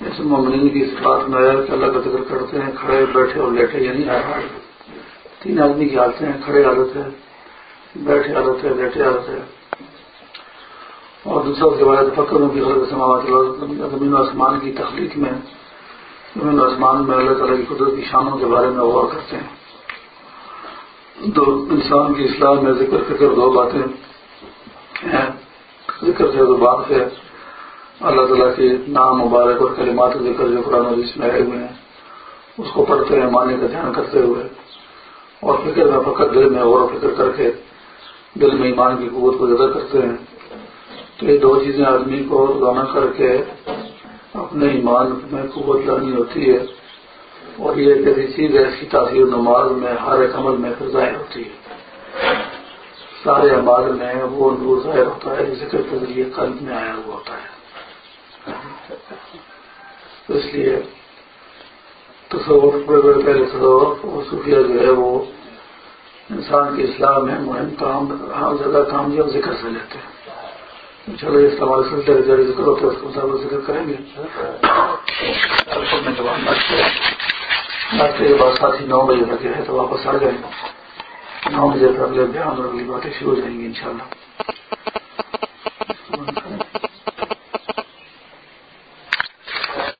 اس ممنی کی اس بات میں آیا کہ اللہ کا ذکر کرتے ہیں کھڑے بیٹھے اور لیٹے یعنی ہر حال تین آدمی کی حالتیں ہیں کھڑے حالت ہے بیٹھے حالت ہے لیٹے حالت ہے اور دوسرا اس کے بعد فکروں کی غلط سماوات زمین و آسمان کی تخلیق میں زمین و آسمان میں اللہ تعالیٰ کی قدرت کی شانوں کے بارے میں غور کرتے ہیں دو انسان کی اسلام میں ذکر فکر دو باتیں ہیں۔ ذکر سے دو بات ہے۔ اللہ تعالیٰ کے نام مبارک اور کلمات ذکر جو قرآن حدیث میں آئے ہوئے ہیں، اس کو پڑھتے ہیں معنی کا دھیان کرتے ہوئے۔ اور فکر میں فقط دل میں غور و فکر کر کے دل میں ایمان کی قوت کو زیادہ کرتے ہیں۔ تو یہ دو چیزیں آدمی کو روزانہ کر کے اپنے ایمان میں قوت لانی ہوتی ہے۔ یہ ایک ایسی چیز ہے اس کی تاثیر نماز میں، ہر ایک عمل میں پھر ظاہر ہوتی ہے۔ سارے عمال میں وہ نور ظاہر ہوتا ہے ذکر کے ذریعے قلب میں آیا ہوا ہوتا ہے۔ اس لیے تصور بڑے پہلے تصور اور صوفیہ جو ہے وہ انسان کے اسلام میں مہم کام ہر جگہ کام جو ذکر سے لیتے ہیں۔ چلو اس ہمارے سلسلے ذکر ہوتا ہے، اس کے مطابق ذکر کریں گے۔ کے بعد ساتھی نو بجے تک ہے تو واپس آ جائیں نو بجے تک اگلے بیان اور اگلی باتیں شروع ہو جائیں گی انشاءاللہ۔